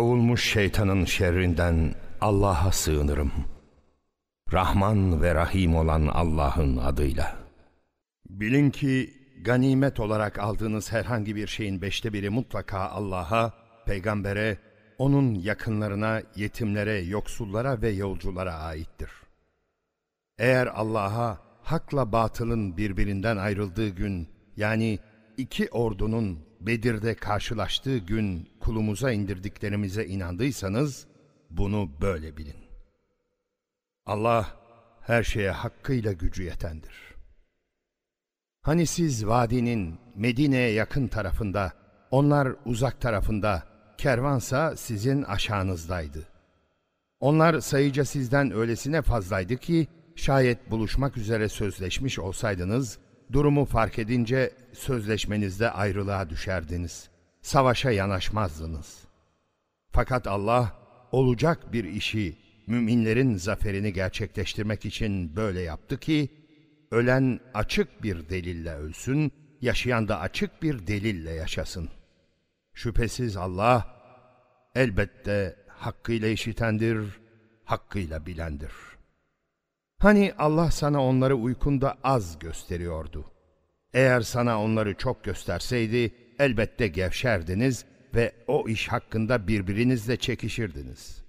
Kovulmuş şeytanın şerrinden Allah'a sığınırım. Rahman ve Rahim olan Allah'ın adıyla. Bilin ki ganimet olarak aldığınız herhangi bir şeyin beşte biri mutlaka Allah'a, peygambere, onun yakınlarına, yetimlere, yoksullara ve yolculara aittir. Eğer Allah'a hakla batılın birbirinden ayrıldığı gün, yani iki ordunun Bedir'de karşılaştığı gün kulumuza indirdiklerimize inandıysanız, bunu böyle bilin. Allah her şeye hakkıyla gücü yetendir. Hani siz vadinin Medine'ye yakın tarafında, onlar uzak tarafında, kervansa sizin aşağınızdaydı. Onlar sayıca sizden öylesine fazlaydı ki, şayet buluşmak üzere sözleşmiş olsaydınız, durumu fark edince sözleşmenizde ayrılığa düşerdiniz. Savaşa yanaşmazdınız. Fakat Allah olacak bir işi müminlerin zaferini gerçekleştirmek için böyle yaptı ki ölen açık bir delille ölsün, yaşayan da açık bir delille yaşasın. Şüphesiz Allah elbette hakkıyla işitendir, hakkıyla bilendir. Hani Allah sana onları uykunda az gösteriyordu. Eğer sana onları çok gösterseydi elbette gevşerdiniz ve o iş hakkında birbirinizle çekişirdiniz.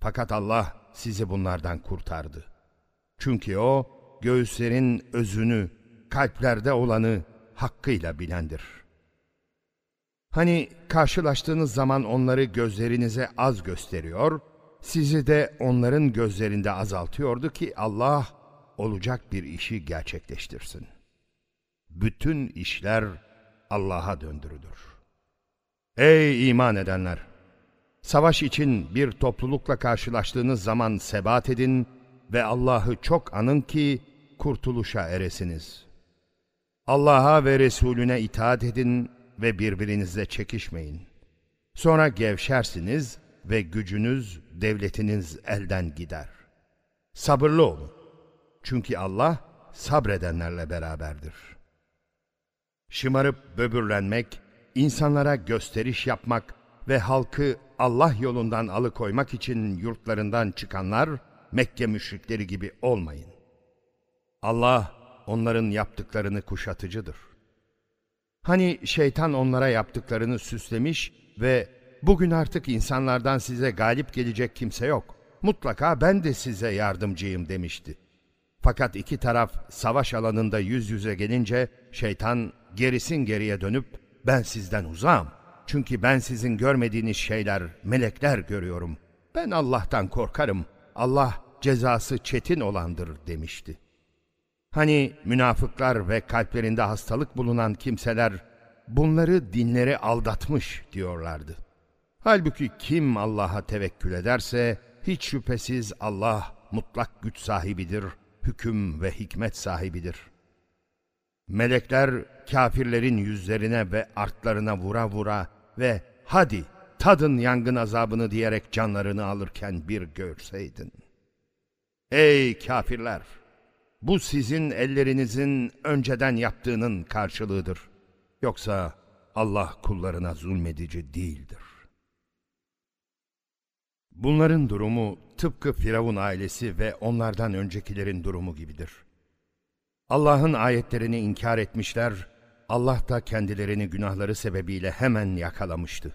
Fakat Allah sizi bunlardan kurtardı. Çünkü O göğüslerin özünü, kalplerde olanı hakkıyla bilendir. Hani karşılaştığınız zaman onları gözlerinize az gösteriyor, sizi de onların gözlerinde azaltıyordu ki Allah olacak bir işi gerçekleştirsin. Bütün işler Allah'a döndürülür. Ey iman edenler! Savaş için bir toplulukla karşılaştığınız zaman sebat edin ve Allah'ı çok anın ki kurtuluşa eresiniz. Allah'a ve Resulüne itaat edin ve birbirinizle çekişmeyin. Sonra gevşersiniz ve gücünüz, devletiniz elden gider. Sabırlı olun. Çünkü Allah sabredenlerle beraberdir. Şımarıp böbürlenmek, insanlara gösteriş yapmak ve halkı Allah yolundan alıkoymak için yurtlarından çıkanlar Mekke müşrikleri gibi olmayın. Allah onların yaptıklarını kuşatıcıdır. Hani şeytan onlara yaptıklarını süslemiş ve bugün artık insanlardan size galip gelecek kimse yok. Mutlaka ben de size yardımcıyım demişti. Fakat iki taraf savaş alanında yüz yüze gelince şeytan gerisin geriye dönüp ben sizden uzağım. Çünkü ben sizin görmediğiniz şeyler, melekler görüyorum. Ben Allah'tan korkarım. Allah cezası çetin olandır demişti. Hani münafıklar ve kalplerinde hastalık bulunan kimseler bunları dinleri aldatmış diyorlardı. Halbuki kim Allah'a tevekkül ederse hiç şüphesiz Allah mutlak güç sahibidir, hüküm ve hikmet sahibidir. Melekler kafirlerin yüzlerine ve artlarına vura vura ve hadi tadın yangın azabını diyerek canlarını alırken bir görseydin. Ey kafirler! Bu sizin ellerinizin önceden yaptığının karşılığıdır. Yoksa Allah kullarına zulmedici değildir. Bunların durumu tıpkı Firavun ailesi ve onlardan öncekilerin durumu gibidir. Allah'ın ayetlerini inkar etmişler, Allah da kendilerini günahları sebebiyle hemen yakalamıştı.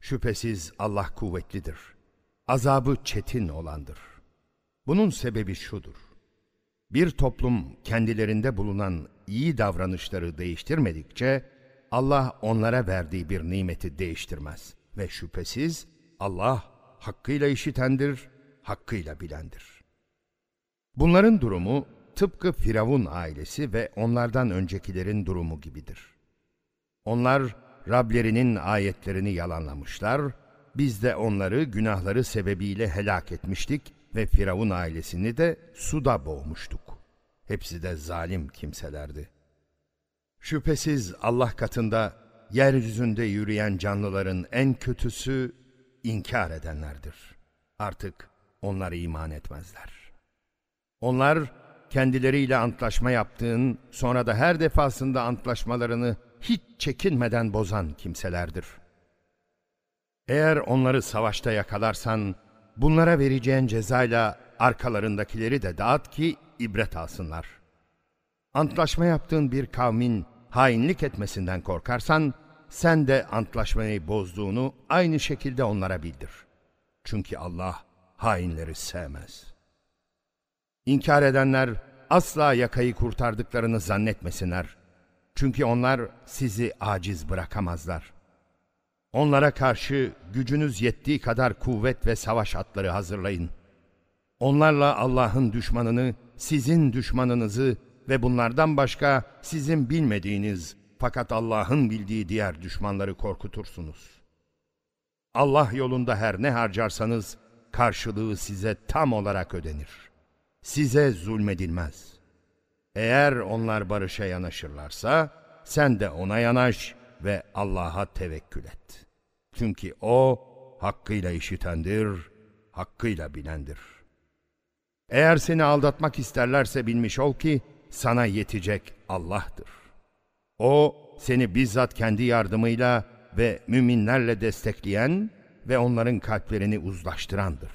Şüphesiz Allah kuvvetlidir. Azabı çetin olandır. Bunun sebebi şudur. Bir toplum kendilerinde bulunan iyi davranışları değiştirmedikçe Allah onlara verdiği bir nimeti değiştirmez ve şüphesiz Allah hakkıyla işitendir, hakkıyla bilendir. Bunların durumu tıpkı Firavun ailesi ve onlardan öncekilerin durumu gibidir. Onlar Rablerinin ayetlerini yalanlamışlar, biz de onları günahları sebebiyle helak etmiştik ve Firavun ailesini de suda boğmuştuk. Hepsi de zalim kimselerdi. Şüphesiz Allah katında yeryüzünde yürüyen canlıların en kötüsü inkar edenlerdir. Artık onlar iman etmezler. Onlar kendileriyle antlaşma yaptığın, sonra da her defasında antlaşmalarını hiç çekinmeden bozan kimselerdir. Eğer onları savaşta yakalarsan, bunlara vereceğin cezayla arkalarındakileri de dağıt ki ibret alsınlar. Antlaşma yaptığın bir kavmin hainlik etmesinden korkarsan, sen de antlaşmayı bozduğunu aynı şekilde onlara bildir. Çünkü Allah hainleri sevmez. İnkar edenler asla yakayı kurtardıklarını zannetmesinler. Çünkü onlar sizi aciz bırakamazlar. Onlara karşı gücünüz yettiği kadar kuvvet ve savaş atları hazırlayın. Onlarla Allah'ın düşmanını, sizin düşmanınızı ve bunlardan başka sizin bilmediğiniz fakat Allah'ın bildiği diğer düşmanları korkutursunuz. Allah yolunda her ne harcarsanız karşılığı size tam olarak ödenir. Size zulmedilmez. Eğer onlar barışa yanaşırlarsa sen de ona yanaş ve Allah'a tevekkül et. Çünkü O hakkıyla işitendir, hakkıyla bilendir. Eğer seni aldatmak isterlerse bilmiş ol ki sana yetecek Allah'tır. O seni bizzat kendi yardımıyla ve müminlerle destekleyen ve onların kalplerini uzlaştırandır.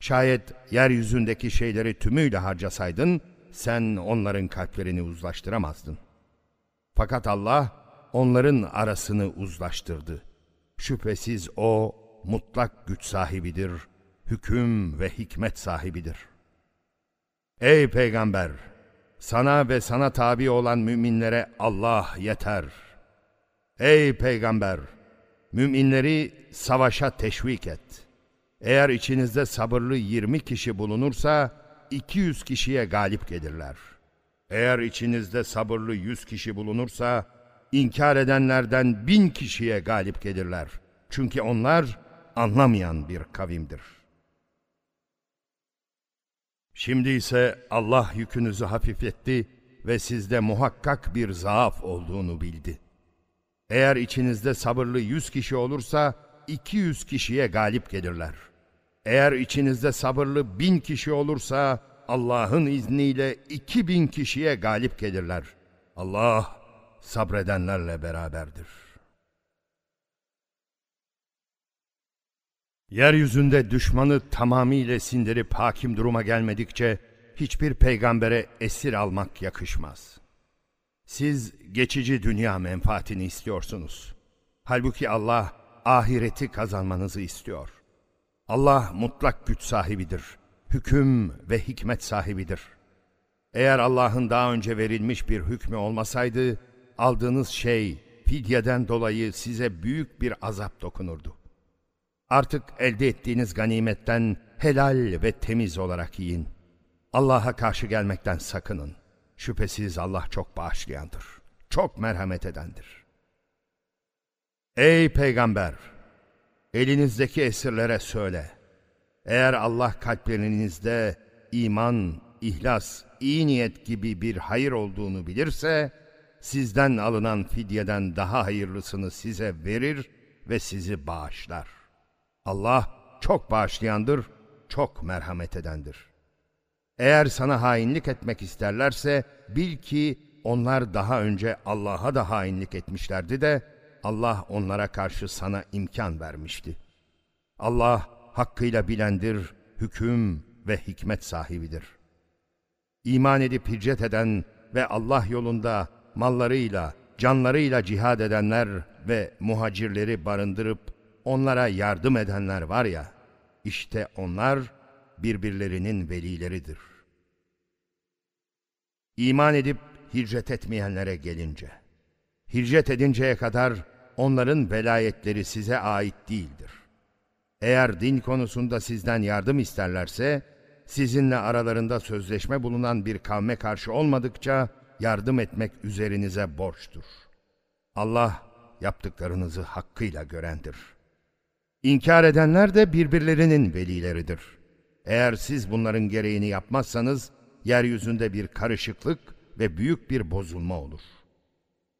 Şayet yeryüzündeki şeyleri tümüyle harcasaydın, sen onların kalplerini uzlaştıramazdın. Fakat Allah onların arasını uzlaştırdı. Şüphesiz O mutlak güç sahibidir, hüküm ve hikmet sahibidir. Ey Peygamber! Sana ve sana tabi olan müminlere Allah yeter. Ey Peygamber! Müminleri savaşa teşvik et. Eğer içinizde sabırlı 20 kişi bulunursa 200 kişiye galip gelirler. Eğer içinizde sabırlı 100 kişi bulunursa inkar edenlerden bin kişiye galip gelirler. Çünkü onlar anlamayan bir kavimdir. Şimdi ise Allah yükünüzü hafifletti ve sizde muhakkak bir zaaf olduğunu bildi. Eğer içinizde sabırlı yüz kişi olursa iki yüz kişiye galip gelirler. Eğer içinizde sabırlı bin kişi olursa Allah'ın izniyle iki bin kişiye galip gelirler. Allah sabredenlerle beraberdir. Yeryüzünde düşmanı tamamıyla sindirip hakim duruma gelmedikçe hiçbir peygambere esir almak yakışmaz. Siz geçici dünya menfaatini istiyorsunuz. Halbuki Allah ahireti kazanmanızı istiyor. Allah mutlak güç sahibidir. Hüküm ve hikmet sahibidir. Eğer Allah'ın daha önce verilmiş bir hükmü olmasaydı, aldığınız şey fidyeden dolayı size büyük bir azap dokunurdu. Artık elde ettiğiniz ganimetten helal ve temiz olarak yiyin. Allah'a karşı gelmekten sakının. Şüphesiz Allah çok bağışlayandır. Çok merhamet edendir. Ey peygamber! Elinizdeki esirlere söyle. Eğer Allah kalplerinizde iman, ihlas, iyi niyet gibi bir hayır olduğunu bilirse, sizden alınan fidyeden daha hayırlısını size verir ve sizi bağışlar. Allah çok bağışlayandır, çok merhamet edendir. Eğer sana hainlik etmek isterlerse bil ki onlar daha önce Allah'a da hainlik etmişlerdi de Allah onlara karşı sana imkan vermişti. Allah hakkıyla bilendir, hüküm ve hikmet sahibidir. İman edip hicret eden ve Allah yolunda mallarıyla, canlarıyla cihad edenler ve muhacirleri barındırıp onlara yardım edenler var ya, işte onlar birbirlerinin velileridir. İman edip hicret etmeyenlere gelince, hicret edinceye kadar onların velayetleri size ait değildir. Eğer din konusunda sizden yardım isterlerse, sizinle aralarında sözleşme bulunan bir kavme karşı olmadıkça yardım etmek üzerinize borçtur. Allah yaptıklarınızı hakkıyla görendir.'' İnkar edenler de birbirlerinin velileridir. Eğer siz bunların gereğini yapmazsanız, yeryüzünde bir karışıklık ve büyük bir bozulma olur.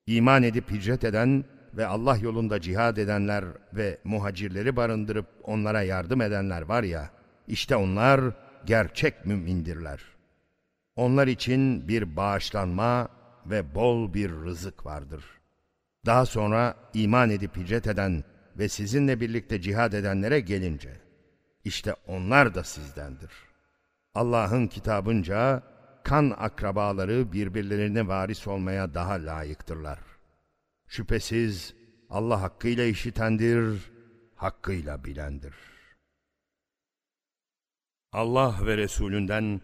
İman edip hicret eden ve Allah yolunda cihad edenler ve muhacirleri barındırıp onlara yardım edenler var ya, işte onlar gerçek mümindirler. Onlar için bir bağışlanma ve bol bir rızık vardır. Daha sonra iman edip hicret eden ve sizinle birlikte cihad edenlere gelince, işte onlar da sizdendir. Allah'ın kitabınca kan akrabaları birbirlerine varis olmaya daha layıktırlar. Şüphesiz Allah hakkıyla işitendir, hakkıyla bilendir. Allah ve Resulünden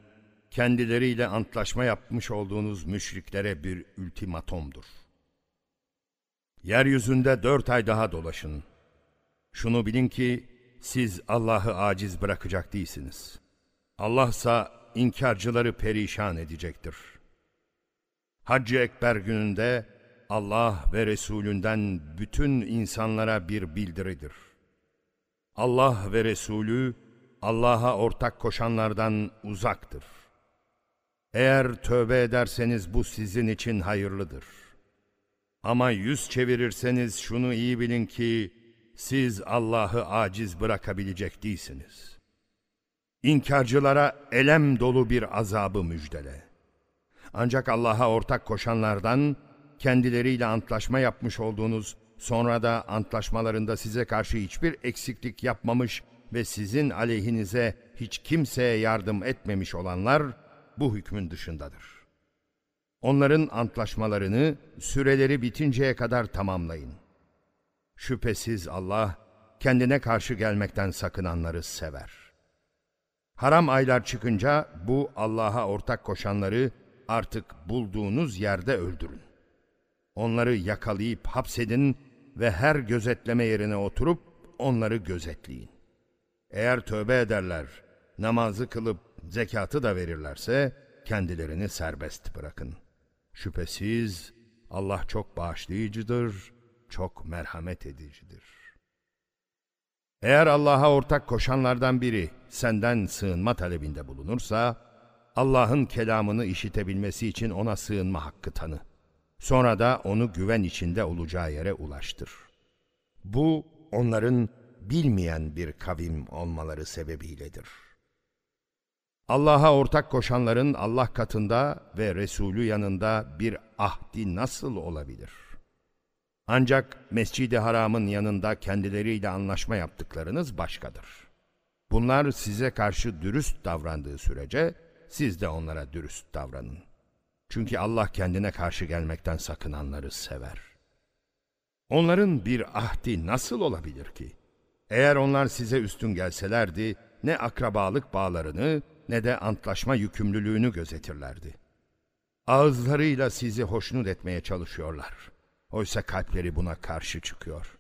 kendileriyle antlaşma yapmış olduğunuz müşriklere bir ultimatomdur. Yeryüzünde dört ay daha dolaşın. Şunu bilin ki siz Allah'ı aciz bırakacak değilsiniz. Allah ise inkarcıları perişan edecektir. Haccı Ekber gününde Allah ve Resulünden bütün insanlara bir bildiridir. Allah ve Resulü Allah'a ortak koşanlardan uzaktır. Eğer tövbe ederseniz bu sizin için hayırlıdır. Ama yüz çevirirseniz şunu iyi bilin ki siz Allah'ı aciz bırakabilecek değilsiniz. İnkarcılara elem dolu bir azabı müjdele. Ancak Allah'a ortak koşanlardan kendileriyle antlaşma yapmış olduğunuz, sonra da antlaşmalarında size karşı hiçbir eksiklik yapmamış ve sizin aleyhinize hiç kimseye yardım etmemiş olanlar bu hükmün dışındadır. Onların antlaşmalarını süreleri bitinceye kadar tamamlayın. Şüphesiz Allah kendine karşı gelmekten sakınanları sever. Haram aylar çıkınca bu Allah'a ortak koşanları artık bulduğunuz yerde öldürün. Onları yakalayıp hapsedin ve her gözetleme yerine oturup onları gözetleyin. Eğer tövbe ederler, namazı kılıp zekatı da verirlerse kendilerini serbest bırakın. Şüphesiz Allah çok bağışlayıcıdır, çok merhamet edicidir. Eğer Allah'a ortak koşanlardan biri senden sığınma talebinde bulunursa, Allah'ın kelamını işitebilmesi için ona sığınma hakkı tanı. Sonra da onu güven içinde olacağı yere ulaştır. Bu onların bilmeyen bir kavim olmaları sebebiyledir. Allah'a ortak koşanların Allah katında ve Resulü yanında bir ahdi nasıl olabilir? Ancak Mescid-i Haram'ın yanında kendileriyle anlaşma yaptıklarınız başkadır. Bunlar size karşı dürüst davrandığı sürece siz de onlara dürüst davranın. Çünkü Allah kendine karşı gelmekten sakınanları sever. Onların bir ahdi nasıl olabilir ki? Eğer onlar size üstün gelselerdi, ne akrabalık bağlarını ne de antlaşma yükümlülüğünü gözetirlerdi. Ağızlarıyla sizi hoşnut etmeye çalışıyorlar. Oysa kalpleri buna karşı çıkıyor.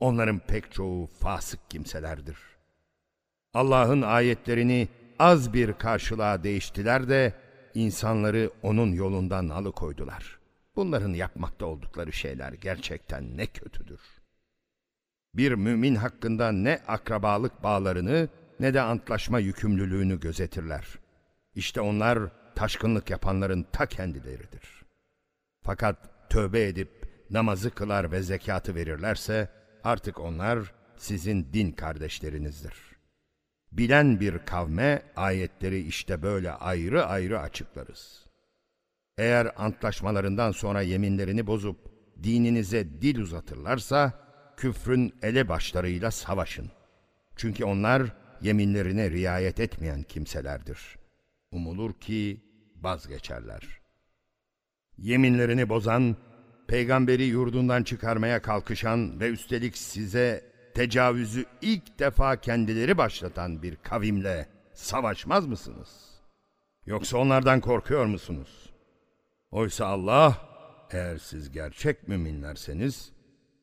Onların pek çoğu fasık kimselerdir. Allah'ın ayetlerini az bir karşılığa değiştiler de insanları onun yolundan alıkoydular. Bunların yapmakta oldukları şeyler gerçekten ne kötüdür. Bir mümin hakkında ne akrabalık bağlarını ne de antlaşma yükümlülüğünü gözetirler. İşte onlar taşkınlık yapanların ta kendileridir. Fakat tövbe edip namazı kılar ve zekatı verirlerse artık onlar sizin din kardeşlerinizdir. Bilen bir kavme ayetleri işte böyle ayrı ayrı açıklarız. Eğer antlaşmalarından sonra yeminlerini bozup dininize dil uzatırlarsa küfrün ele başlarıyla savaşın. Çünkü onlar yeminlerine riayet etmeyen kimselerdir. Umulur ki vazgeçerler. Yeminlerini bozan, peygamberi yurdundan çıkarmaya kalkışan ve üstelik size tecavüzü ilk defa kendileri başlatan bir kavimle savaşmaz mısınız? Yoksa onlardan korkuyor musunuz? Oysa Allah, eğer siz gerçek müminlerseniz,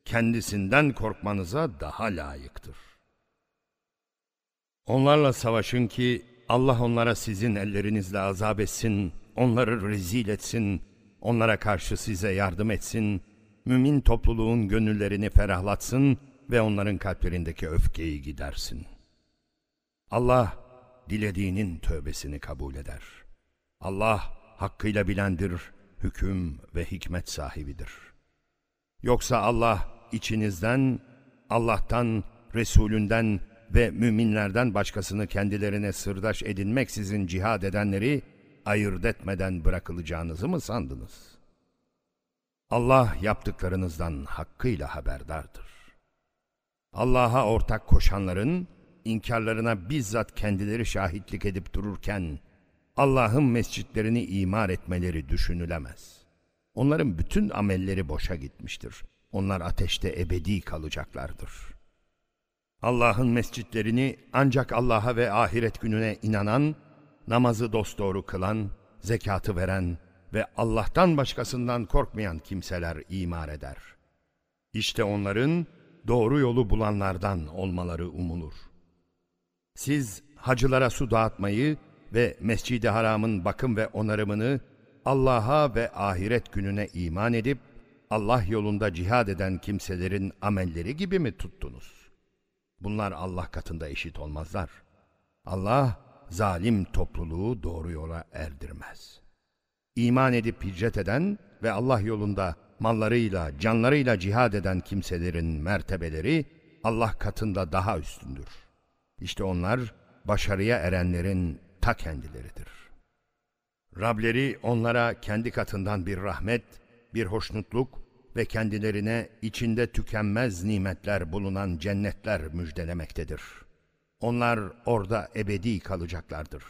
kendisinden korkmanıza daha layıktır. Onlarla savaşın ki Allah onlara sizin ellerinizle azap etsin, onları rezil etsin, onlara karşı size yardım etsin, mümin topluluğun gönüllerini ferahlatsın ve onların kalplerindeki öfkeyi gidersin. Allah dilediğinin tövbesini kabul eder. Allah hakkıyla bilendir, hüküm ve hikmet sahibidir. Yoksa Allah içinizden, Allah'tan, Resulünden ve müminlerden başkasını kendilerine sırdaş edinmeksizin cihad edenleri ayırt etmeden bırakılacağınızı mı sandınız? Allah yaptıklarınızdan hakkıyla haberdardır. Allah'a ortak koşanların inkarlarına bizzat kendileri şahitlik edip dururken Allah'ın mescitlerini imar etmeleri düşünülemez. Onların bütün amelleri boşa gitmiştir. Onlar ateşte ebedi kalacaklardır. Allah'ın mescitlerini ancak Allah'a ve ahiret gününe inanan, namazı dosdoğru kılan, zekatı veren ve Allah'tan başkasından korkmayan kimseler imar eder. İşte onların doğru yolu bulanlardan olmaları umulur. Siz hacılara su dağıtmayı ve Mescid-i Haram'ın bakım ve onarımını Allah'a ve ahiret gününe iman edip Allah yolunda cihad eden kimselerin amelleri gibi mi tuttunuz? Bunlar Allah katında eşit olmazlar. Allah zalim topluluğu doğru yola erdirmez. İman edip hicret eden ve Allah yolunda mallarıyla, canlarıyla cihad eden kimselerin mertebeleri Allah katında daha üstündür. İşte onlar başarıya erenlerin ta kendileridir. Rableri onlara kendi katından bir rahmet, bir hoşnutluk ve kendilerine içinde tükenmez nimetler bulunan cennetler müjdelemektedir. Onlar orada ebedi kalacaklardır.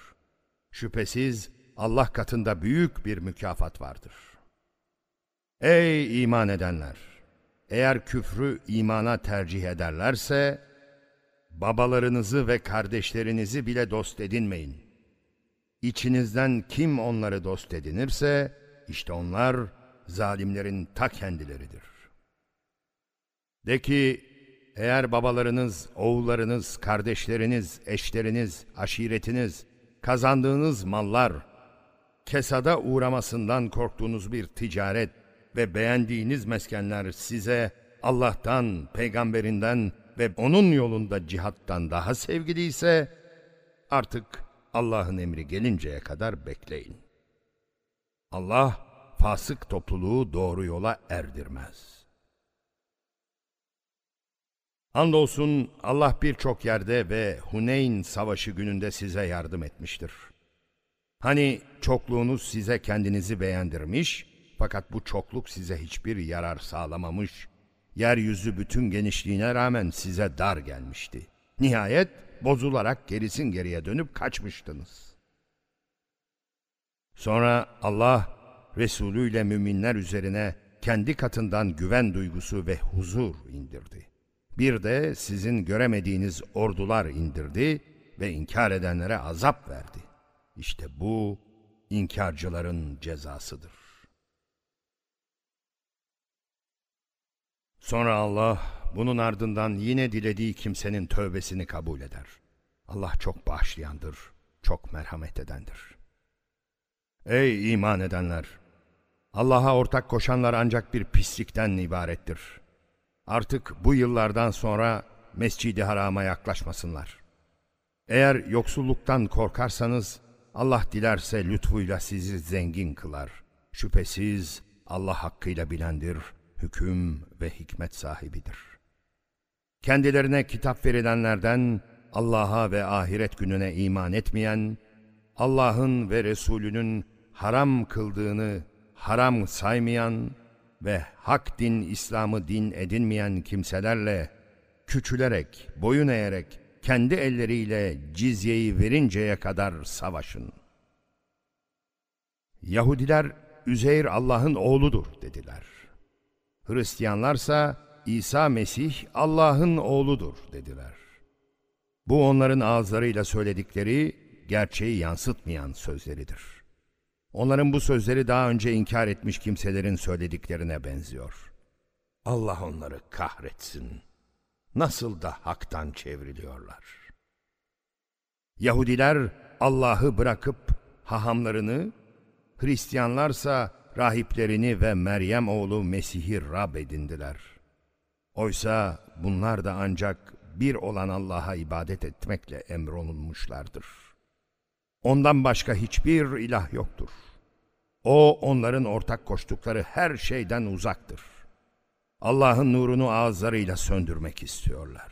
Şüphesiz Allah katında büyük bir mükafat vardır. Ey iman edenler! Eğer küfrü imana tercih ederlerse, babalarınızı ve kardeşlerinizi bile dost edinmeyin. İçinizden kim onları dost edinirse, işte onlar zalimlerin ta kendileridir. De ki, eğer babalarınız, oğullarınız, kardeşleriniz, eşleriniz, aşiretiniz, kazandığınız mallar, kesada uğramasından korktuğunuz bir ticaret ve beğendiğiniz meskenler size Allah'tan, peygamberinden ve onun yolunda cihattan daha sevgiliyse, artık Allah'ın emri gelinceye kadar bekleyin. Allah, fasık topluluğu doğru yola erdirmez. Andolsun Allah birçok yerde ve Huneyn savaşı gününde size yardım etmiştir. Hani çokluğunuz size kendinizi beğendirmiş, fakat bu çokluk size hiçbir yarar sağlamamış, yeryüzü bütün genişliğine rağmen size dar gelmişti. Nihayet bozularak gerisin geriye dönüp kaçmıştınız. Sonra Allah Resulü ile müminler üzerine kendi katından güven duygusu ve huzur indirdi. Bir de sizin göremediğiniz ordular indirdi ve inkar edenlere azap verdi. İşte bu inkarcıların cezasıdır. Sonra Allah bunun ardından yine dilediği kimsenin tövbesini kabul eder. Allah çok bağışlayandır, çok merhamet edendir. Ey iman edenler! Allah'a ortak koşanlar ancak bir pislikten ibarettir. Artık bu yıllardan sonra Mescid-i Haram'a yaklaşmasınlar. Eğer yoksulluktan korkarsanız Allah dilerse lütfuyla sizi zengin kılar. Şüphesiz Allah hakkıyla bilendir, hüküm ve hikmet sahibidir. Kendilerine kitap verilenlerden Allah'a ve ahiret gününe iman etmeyen, Allah'ın ve Resulünün haram kıldığını haram saymayan ve hak din İslam'ı din edinmeyen kimselerle küçülerek, boyun eğerek kendi elleriyle cizyeyi verinceye kadar savaşın. Yahudiler Üzeyr Allah'ın oğludur dediler. Hristiyanlarsa İsa Mesih Allah'ın oğludur dediler. Bu onların ağızlarıyla söyledikleri gerçeği yansıtmayan sözleridir. Onların bu sözleri daha önce inkar etmiş kimselerin söylediklerine benziyor. Allah onları kahretsin. Nasıl da haktan çevriliyorlar. Yahudiler Allah'ı bırakıp hahamlarını, Hristiyanlarsa rahiplerini ve Meryem oğlu Mesih'i Rab edindiler. Oysa bunlar da ancak bir olan Allah'a ibadet etmekle emrolunmuşlardır. Ondan başka hiçbir ilah yoktur. O onların ortak koştukları her şeyden uzaktır. Allah'ın nurunu ağızlarıyla söndürmek istiyorlar.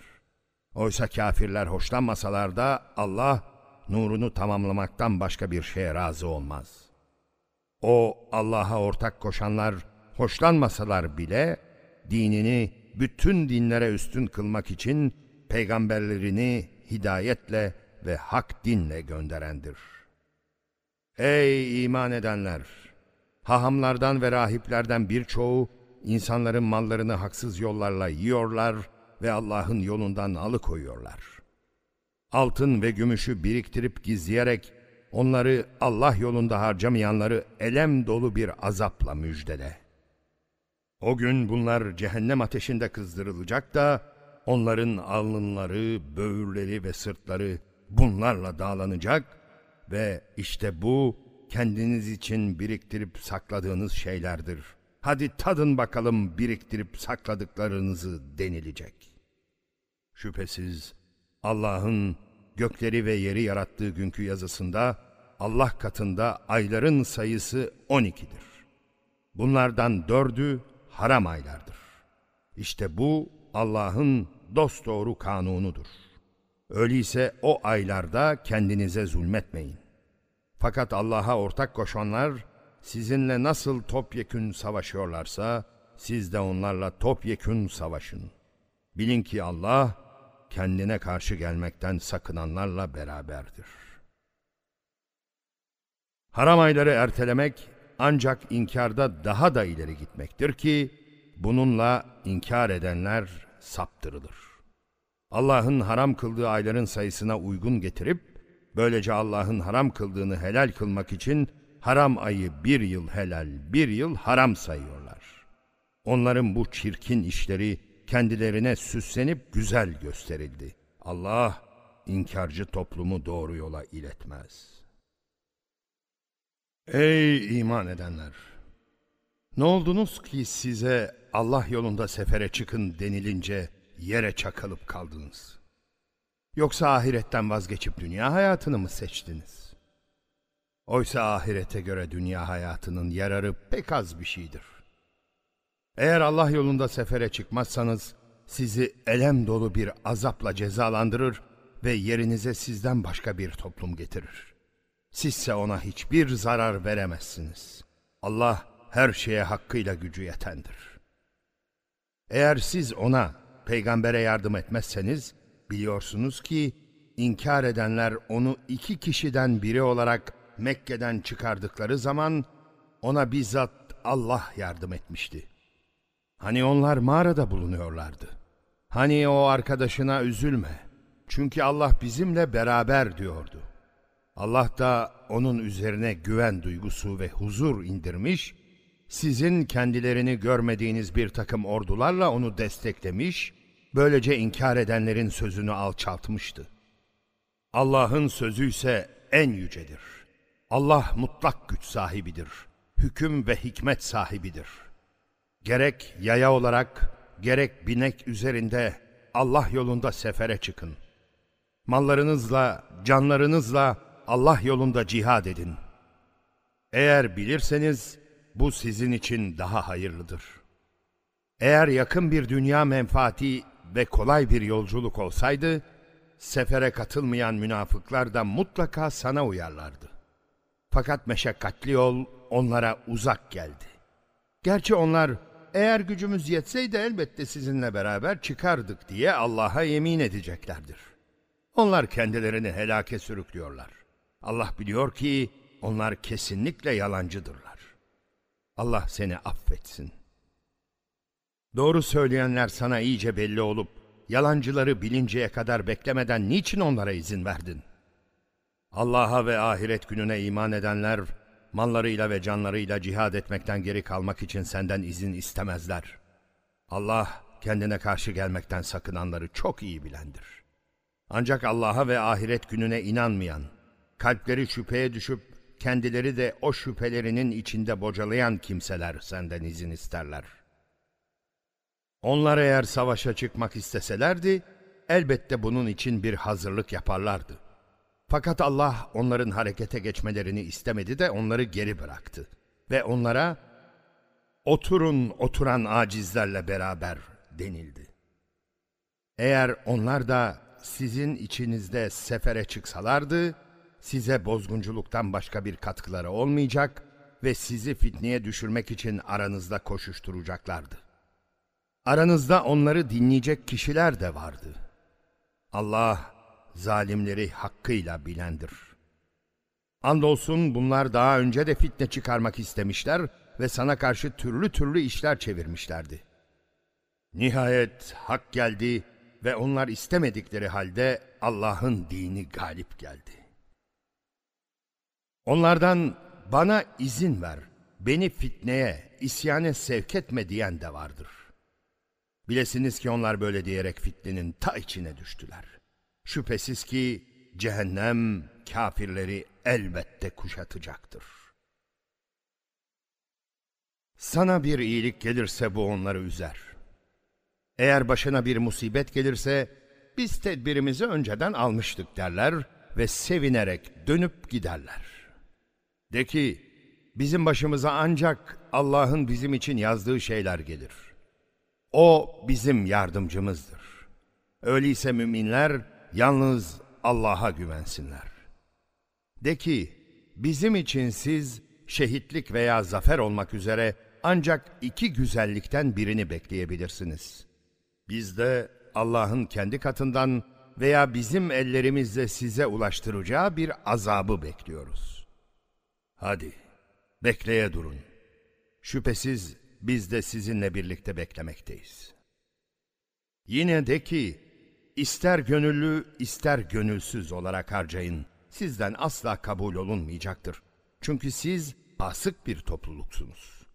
Oysa kafirler hoşlanmasalar da Allah nurunu tamamlamaktan başka bir şeye razı olmaz. O Allah'a ortak koşanlar hoşlanmasalar bile dinini bütün dinlere üstün kılmak için peygamberlerini hidayetle ve hak dinle gönderendir. Ey iman edenler! Hahamlardan ve rahiplerden birçoğu insanların mallarını haksız yollarla yiyorlar ve Allah'ın yolundan alıkoyuyorlar. Altın ve gümüşü biriktirip gizleyerek onları Allah yolunda harcamayanları elem dolu bir azapla müjdele. O gün bunlar cehennem ateşinde kızdırılacak da onların alnları, böğürleri ve sırtları bunlarla dağlanacak ve işte bu kendiniz için biriktirip sakladığınız şeylerdir. Hadi tadın bakalım biriktirip sakladıklarınızı denilecek. Şüphesiz Allah'ın gökleri ve yeri yarattığı günkü yazısında Allah katında ayların sayısı 12'dir. Bunlardan dördü haram aylardır. İşte bu Allah'ın dosdoğru kanunudur. Öyleyse o aylarda kendinize zulmetmeyin. Fakat Allah'a ortak koşanlar sizinle nasıl topyekün savaşıyorlarsa siz de onlarla topyekün savaşın. Bilin ki Allah kendine karşı gelmekten sakınanlarla beraberdir. Haram ayları ertelemek ancak inkarda daha da ileri gitmektir ki bununla inkar edenler saptırılır. Allah'ın haram kıldığı ayların sayısına uygun getirip böylece Allah'ın haram kıldığını helal kılmak için haram ayı bir yıl helal, bir yıl haram sayıyorlar. Onların bu çirkin işleri kendilerine süslenip güzel gösterildi. Allah inkarcı toplumu doğru yola iletmez. Ey iman edenler! Ne oldunuz ki size Allah yolunda sefere çıkın denilince yere çakılıp kaldınız? Yoksa ahiretten vazgeçip dünya hayatını mı seçtiniz? Oysa ahirete göre dünya hayatının yararı pek az bir şeydir. Eğer Allah yolunda sefere çıkmazsanız sizi elem dolu bir azapla cezalandırır ve yerinize sizden başka bir toplum getirir. Sizse ona hiçbir zarar veremezsiniz. Allah her şeye hakkıyla gücü yetendir. Eğer siz ona, peygambere yardım etmezseniz, biliyorsunuz ki inkar edenler onu iki kişiden biri olarak Mekke'den çıkardıkları zaman ona bizzat Allah yardım etmişti. Hani onlar mağarada bulunuyorlardı. Hani o arkadaşına üzülme. Çünkü Allah bizimle beraber diyordu. Allah da onun üzerine güven duygusu ve huzur indirmiş, sizin kendilerini görmediğiniz bir takım ordularla onu desteklemiş, böylece inkar edenlerin sözünü alçaltmıştı. Allah'ın sözü ise en yücedir. Allah mutlak güç sahibidir. Hüküm ve hikmet sahibidir. Gerek yaya olarak, gerek binek üzerinde Allah yolunda sefere çıkın. Mallarınızla, canlarınızla Allah yolunda cihad edin. Eğer bilirseniz bu sizin için daha hayırlıdır. Eğer yakın bir dünya menfaati ve kolay bir yolculuk olsaydı, sefere katılmayan münafıklar da mutlaka sana uyarlardı. Fakat meşakkatli yol onlara uzak geldi. Gerçi onlar eğer gücümüz yetseydi elbette sizinle beraber çıkardık diye Allah'a yemin edeceklerdir. Onlar kendilerini helake sürüklüyorlar. Allah biliyor ki onlar kesinlikle yalancıdırlar. Allah seni affetsin. Doğru söyleyenler sana iyice belli olup, yalancıları bilinceye kadar beklemeden niçin onlara izin verdin? Allah'a ve ahiret gününe iman edenler, mallarıyla ve canlarıyla cihad etmekten geri kalmak için senden izin istemezler. Allah kendine karşı gelmekten sakınanları çok iyi bilendir. Ancak Allah'a ve ahiret gününe inanmayan, kalpleri şüpheye düşüp kendileri de o şüphelerinin içinde bocalayan kimseler senden izin isterler. Onlar eğer savaşa çıkmak isteselerdi, elbette bunun için bir hazırlık yaparlardı. Fakat Allah onların harekete geçmelerini istemedi de onları geri bıraktı. Ve onlara, oturun oturan acizlerle beraber denildi. Eğer onlar da sizin içinizde sefere çıksalardı, size bozgunculuktan başka bir katkıları olmayacak ve sizi fitneye düşürmek için aranızda koşuşturacaklardı. Aranızda onları dinleyecek kişiler de vardı. Allah zalimleri hakkıyla bilendir. Andolsun bunlar daha önce de fitne çıkarmak istemişler ve sana karşı türlü türlü işler çevirmişlerdi. Nihayet hak geldi ve onlar istemedikleri halde Allah'ın dini galip geldi. Onlardan bana izin ver, beni fitneye, isyane sevk etme diyen de vardır. Bilesiniz ki onlar böyle diyerek fitnenin ta içine düştüler. Şüphesiz ki cehennem kafirleri elbette kuşatacaktır. Sana bir iyilik gelirse bu onları üzer. Eğer başına bir musibet gelirse biz tedbirimizi önceden almıştık derler ve sevinerek dönüp giderler. De ki bizim başımıza ancak Allah'ın bizim için yazdığı şeyler gelir. O bizim yardımcımızdır. Öyleyse müminler yalnız Allah'a güvensinler. De ki, bizim için siz şehitlik veya zafer olmak üzere ancak iki güzellikten birini bekleyebilirsiniz. Biz de Allah'ın kendi katından veya bizim ellerimizle size ulaştıracağı bir azabı bekliyoruz. Hadi, bekleye durun. Şüphesiz biz de sizinle birlikte beklemekteyiz. Yine de ki, ister gönüllü ister gönülsüz olarak harcayın. Sizden asla kabul olunmayacaktır. Çünkü siz pasık bir topluluksunuz.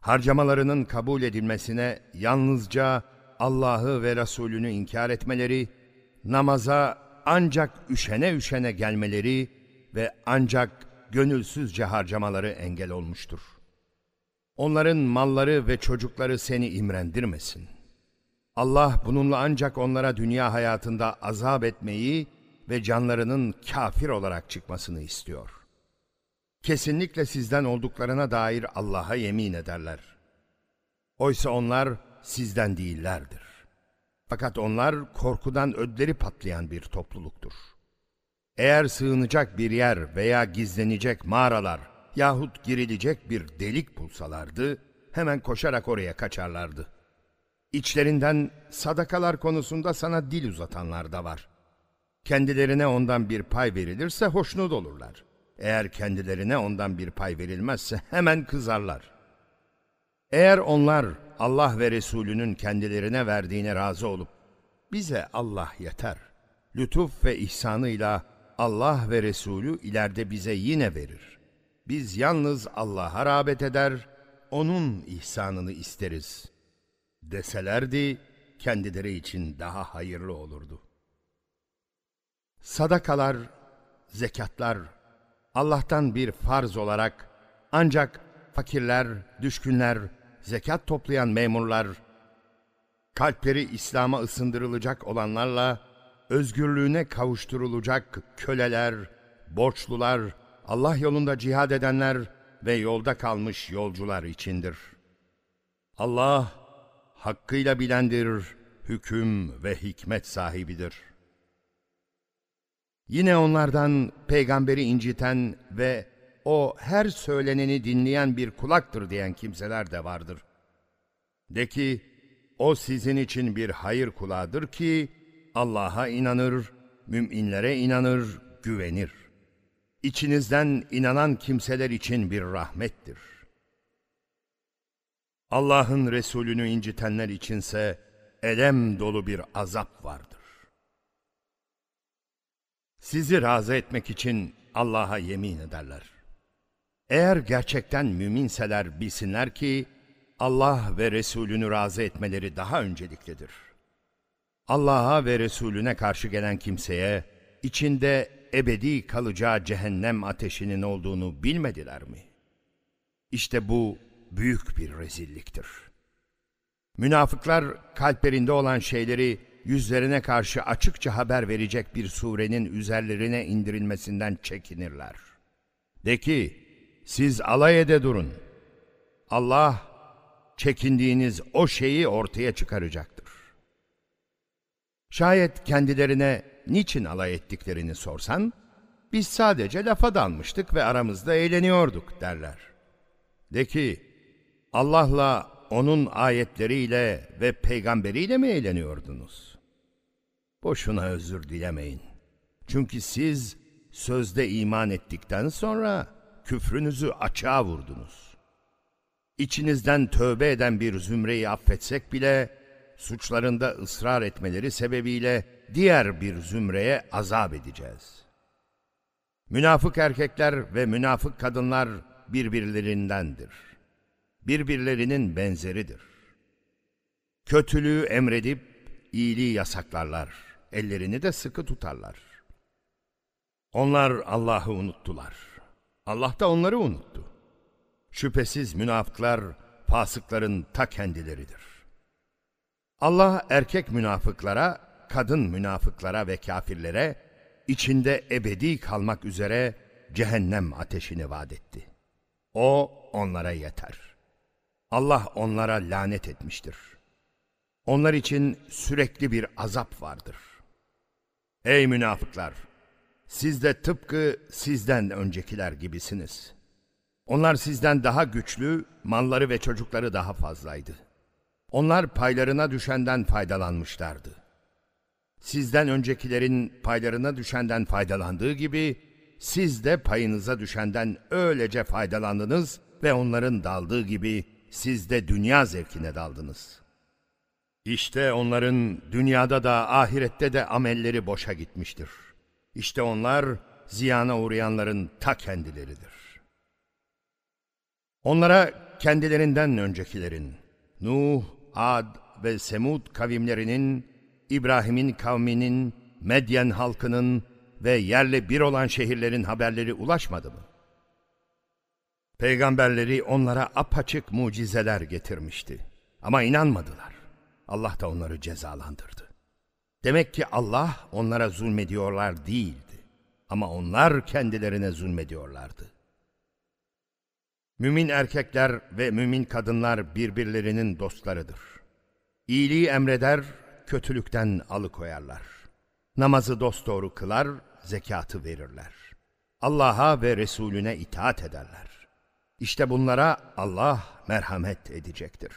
Harcamalarının kabul edilmesine yalnızca Allah'ı ve Resulünü inkar etmeleri, namaza ancak üşene üşene gelmeleri ve ancak gönülsüzce harcamaları engel olmuştur. Onların malları ve çocukları seni imrendirmesin. Allah bununla ancak onlara dünya hayatında azap etmeyi ve canlarının kafir olarak çıkmasını istiyor. Kesinlikle sizden olduklarına dair Allah'a yemin ederler. Oysa onlar sizden değillerdir. Fakat onlar korkudan ödleri patlayan bir topluluktur. Eğer sığınacak bir yer veya gizlenecek mağaralar yahut girilecek bir delik bulsalardı, hemen koşarak oraya kaçarlardı. İçlerinden sadakalar konusunda sana dil uzatanlar da var. Kendilerine ondan bir pay verilirse hoşnut olurlar. Eğer kendilerine ondan bir pay verilmezse hemen kızarlar. Eğer onlar Allah ve Resulünün kendilerine verdiğine razı olup, bize Allah yeter, lütuf ve ihsanıyla Allah ve Resulü ileride bize yine verir. Biz yalnız Allah'a rağbet eder, O'nun ihsanını isteriz. Deselerdi, kendileri için daha hayırlı olurdu. Sadakalar, zekatlar, Allah'tan bir farz olarak ancak fakirler, düşkünler, zekat toplayan memurlar, kalpleri İslam'a ısındırılacak olanlarla özgürlüğüne kavuşturulacak köleler, borçlular, Allah yolunda cihad edenler ve yolda kalmış yolcular içindir. Allah hakkıyla bilendir, hüküm ve hikmet sahibidir. Yine onlardan peygamberi inciten ve o her söyleneni dinleyen bir kulaktır diyen kimseler de vardır. De ki, o sizin için bir hayır kulağıdır ki, Allah'a inanır, müminlere inanır, güvenir. İçinizden inanan kimseler için bir rahmettir. Allah'ın Resulünü incitenler içinse elem dolu bir azap vardır. Sizi razı etmek için Allah'a yemin ederler. Eğer gerçekten müminseler bilsinler ki Allah ve Resulünü razı etmeleri daha önceliklidir. Allah'a ve Resulüne karşı gelen kimseye içinde ebedi kalacağı cehennem ateşinin olduğunu bilmediler mi? İşte bu büyük bir rezilliktir. Münafıklar kalplerinde olan şeyleri yüzlerine karşı açıkça haber verecek bir surenin üzerlerine indirilmesinden çekinirler. De ki, siz alay ede durun. Allah, çekindiğiniz o şeyi ortaya çıkaracaktır. Şayet kendilerine niçin alay ettiklerini sorsan, biz sadece lafa dalmıştık ve aramızda eğleniyorduk derler. De ki, Allah'la onun ayetleriyle ve peygamberiyle mi eğleniyordunuz? Boşuna özür dilemeyin. Çünkü siz sözde iman ettikten sonra küfrünüzü açığa vurdunuz. İçinizden tövbe eden bir zümreyi affetsek bile suçlarında ısrar etmeleri sebebiyle diğer bir zümreye azap edeceğiz. Münafık erkekler ve münafık kadınlar birbirlerindendir. Birbirlerinin benzeridir. Kötülüğü emredip iyiliği yasaklarlar. Ellerini de sıkı tutarlar. Onlar Allah'ı unuttular. Allah da onları unuttu. Şüphesiz münafıklar fasıkların ta kendileridir. Allah erkek münafıklara, kadın münafıklara ve kafirlere içinde ebedi kalmak üzere cehennem ateşini vaat etti. O onlara yeter. Allah onlara lanet etmiştir. Onlar için sürekli bir azap vardır. Ey münafıklar! Siz de tıpkı sizden öncekiler gibisiniz. Onlar sizden daha güçlü, malları ve çocukları daha fazlaydı. Onlar paylarına düşenden faydalanmışlardı. Sizden öncekilerin paylarına düşenden faydalandığı gibi, siz de payınıza düşenden öylece faydalandınız ve onların daldığı gibi siz de dünya zevkine daldınız. İşte onların dünyada da ahirette de amelleri boşa gitmiştir. İşte onlar ziyana uğrayanların ta kendileridir. Onlara kendilerinden öncekilerin, Nuh, Ad ve Semud kavimlerinin, İbrahim'in kavminin, Medyen halkının ve yerle bir olan şehirlerin haberleri ulaşmadı mı? Peygamberleri onlara apaçık mucizeler getirmişti. Ama inanmadılar. Allah da onları cezalandırdı. Demek ki Allah onlara zulmediyorlar değildi. Ama onlar kendilerine zulmediyorlardı. Mümin erkekler ve mümin kadınlar birbirlerinin dostlarıdır. İyiliği emreder, kötülükten alıkoyarlar. Namazı dosdoğru kılar, zekatı verirler. Allah'a ve Resulüne itaat ederler. İşte bunlara Allah merhamet edecektir.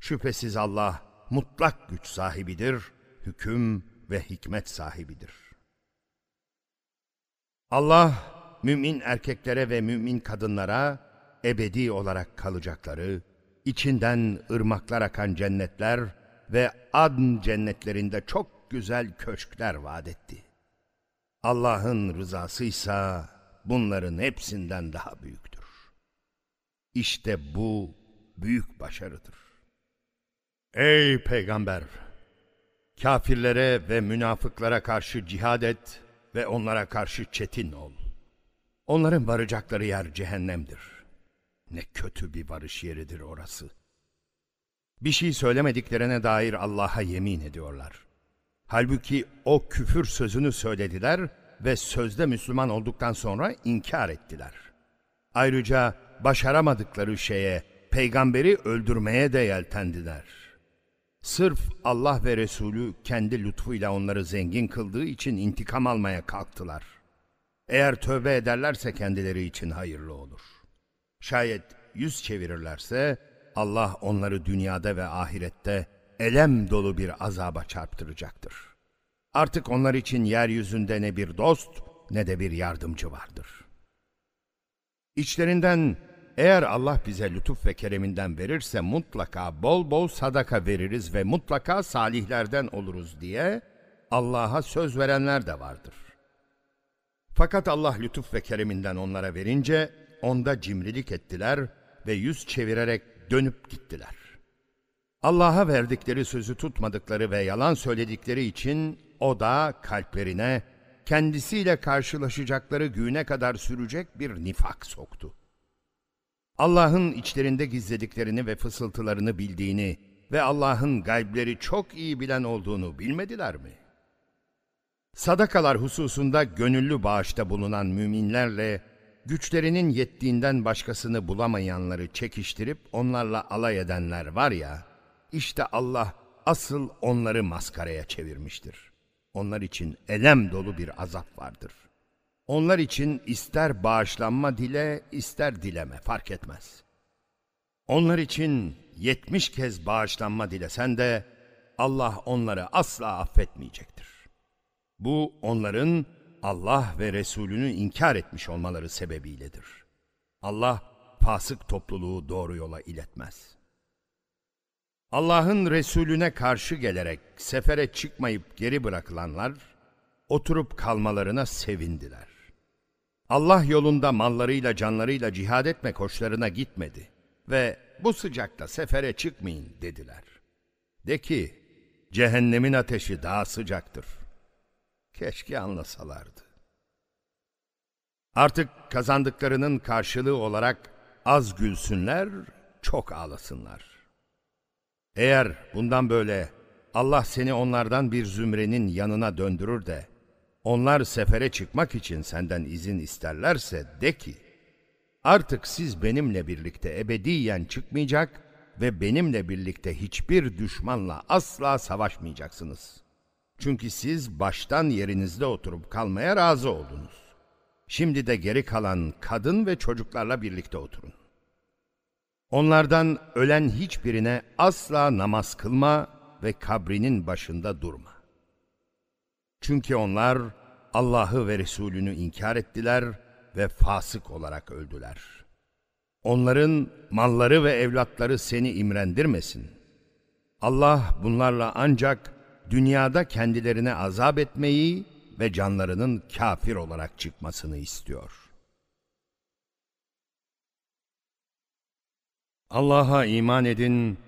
Şüphesiz Allah mutlak güç sahibidir, hüküm ve hikmet sahibidir. Allah mümin erkeklere ve mümin kadınlara ebedi olarak kalacakları, içinden ırmaklar akan cennetler ve adn cennetlerinde çok güzel köşkler vaat etti. Allah'ın rızasıysa bunların hepsinden daha büyüktür. İşte bu büyük başarıdır. Ey peygamber! Kafirlere ve münafıklara karşı cihad et ve onlara karşı çetin ol. Onların varacakları yer cehennemdir. Ne kötü bir varış yeridir orası. Bir şey söylemediklerine dair Allah'a yemin ediyorlar. Halbuki o küfür sözünü söylediler ve sözde Müslüman olduktan sonra inkar ettiler. Ayrıca başaramadıkları şeye, peygamberi öldürmeye de yeltendiler. Sırf Allah ve Resulü kendi lütfuyla onları zengin kıldığı için intikam almaya kalktılar. Eğer tövbe ederlerse kendileri için hayırlı olur. Şayet yüz çevirirlerse Allah onları dünyada ve ahirette elem dolu bir azaba çarptıracaktır. Artık onlar için yeryüzünde ne bir dost ne de bir yardımcı vardır. İçlerinden eğer Allah bize lütuf ve kereminden verirse mutlaka bol bol sadaka veririz ve mutlaka salihlerden oluruz diye Allah'a söz verenler de vardır. Fakat Allah lütuf ve kereminden onlara verince onda cimrilik ettiler ve yüz çevirerek dönüp gittiler. Allah'a verdikleri sözü tutmadıkları ve yalan söyledikleri için o da kalplerine kendisiyle karşılaşacakları güne kadar sürecek bir nifak soktu. Allah'ın içlerinde gizlediklerini ve fısıltılarını bildiğini ve Allah'ın gaybleri çok iyi bilen olduğunu bilmediler mi? Sadakalar hususunda gönüllü bağışta bulunan müminlerle güçlerinin yettiğinden başkasını bulamayanları çekiştirip onlarla alay edenler var ya, işte Allah asıl onları maskaraya çevirmiştir. Onlar için elem dolu bir azap vardır. Onlar için ister bağışlanma dile, ister dileme fark etmez. Onlar için yetmiş kez bağışlanma dilesen de Allah onları asla affetmeyecektir. Bu onların Allah ve Resulünü inkar etmiş olmaları sebebiyledir. Allah fasık topluluğu doğru yola iletmez. Allah'ın Resulüne karşı gelerek sefere çıkmayıp geri bırakılanlar, oturup kalmalarına sevindiler. Allah yolunda mallarıyla canlarıyla cihad etmek hoşlarına gitmedi ve bu sıcakta sefere çıkmayın dediler. De ki, cehennemin ateşi daha sıcaktır. Keşke anlasalardı. Artık kazandıklarının karşılığı olarak az gülsünler, çok ağlasınlar. Eğer bundan böyle Allah seni onlardan bir zümrenin yanına döndürür de, onlar sefere çıkmak için senden izin isterlerse de ki, artık siz benimle birlikte ebediyen çıkmayacak ve benimle birlikte hiçbir düşmanla asla savaşmayacaksınız. Çünkü siz baştan yerinizde oturup kalmaya razı oldunuz. Şimdi de geri kalan kadın ve çocuklarla birlikte oturun. Onlardan ölen hiçbirine asla namaz kılma ve kabrinin başında durma. Çünkü onlar Allah'ı ve Resulünü inkar ettiler ve fasık olarak öldüler. Onların malları ve evlatları seni imrendirmesin. Allah bunlarla ancak dünyada kendilerine azap etmeyi ve canlarının kafir olarak çıkmasını istiyor. Allah'a iman edin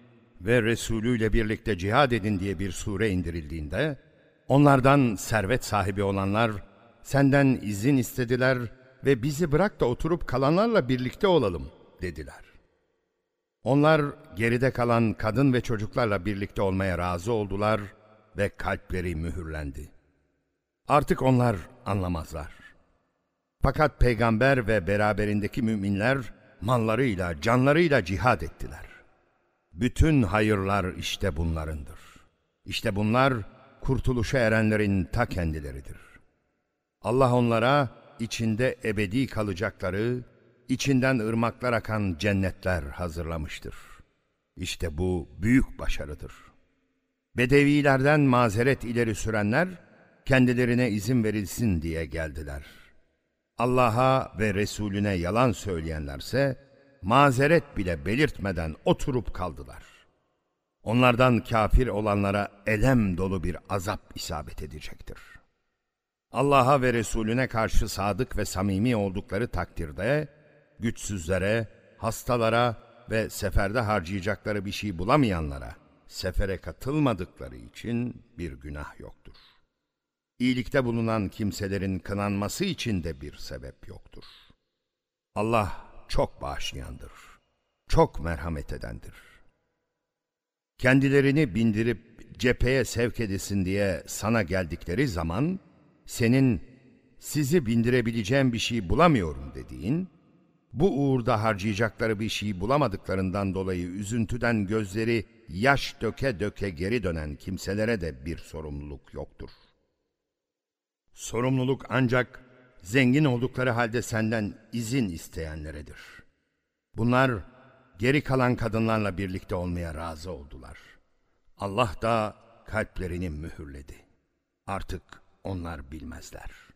ve Resulü ile birlikte cihad edin diye bir sure indirildiğinde, onlardan servet sahibi olanlar senden izin istediler ve bizi bırak da oturup kalanlarla birlikte olalım dediler. Onlar geride kalan kadın ve çocuklarla birlikte olmaya razı oldular ve kalpleri mühürlendi. Artık onlar anlamazlar. Fakat peygamber ve beraberindeki müminler mallarıyla, canlarıyla cihad ettiler. Bütün hayırlar işte bunlarındır. İşte bunlar kurtuluşa erenlerin ta kendileridir. Allah onlara içinde ebedi kalacakları, içinden ırmaklar akan cennetler hazırlamıştır. İşte bu büyük başarıdır. Bedevilerden mazeret ileri sürenler, kendilerine izin verilsin diye geldiler. Allah'a ve Resulüne yalan söyleyenlerse, mazeret bile belirtmeden oturup kaldılar. Onlardan kafir olanlara elem dolu bir azap isabet edecektir. Allah'a ve Resulüne karşı sadık ve samimi oldukları takdirde, güçsüzlere, hastalara ve seferde harcayacakları bir şey bulamayanlara, sefere katılmadıkları için bir günah yoktur. İyilikte bulunan kimselerin kınanması için de bir sebep yoktur. Allah çok bağışlayandır, çok merhamet edendir. Kendilerini bindirip cepheye sevk edesin diye sana geldikleri zaman, senin sizi bindirebileceğim bir şey bulamıyorum dediğin, bu uğurda harcayacakları bir şey bulamadıklarından dolayı üzüntüden gözleri yaş döke döke geri dönen kimselere de bir sorumluluk yoktur. Sorumluluk ancak zengin oldukları halde senden izin isteyenleredir. Bunlar geri kalan kadınlarla birlikte olmaya razı oldular. Allah da kalplerini mühürledi. Artık onlar bilmezler.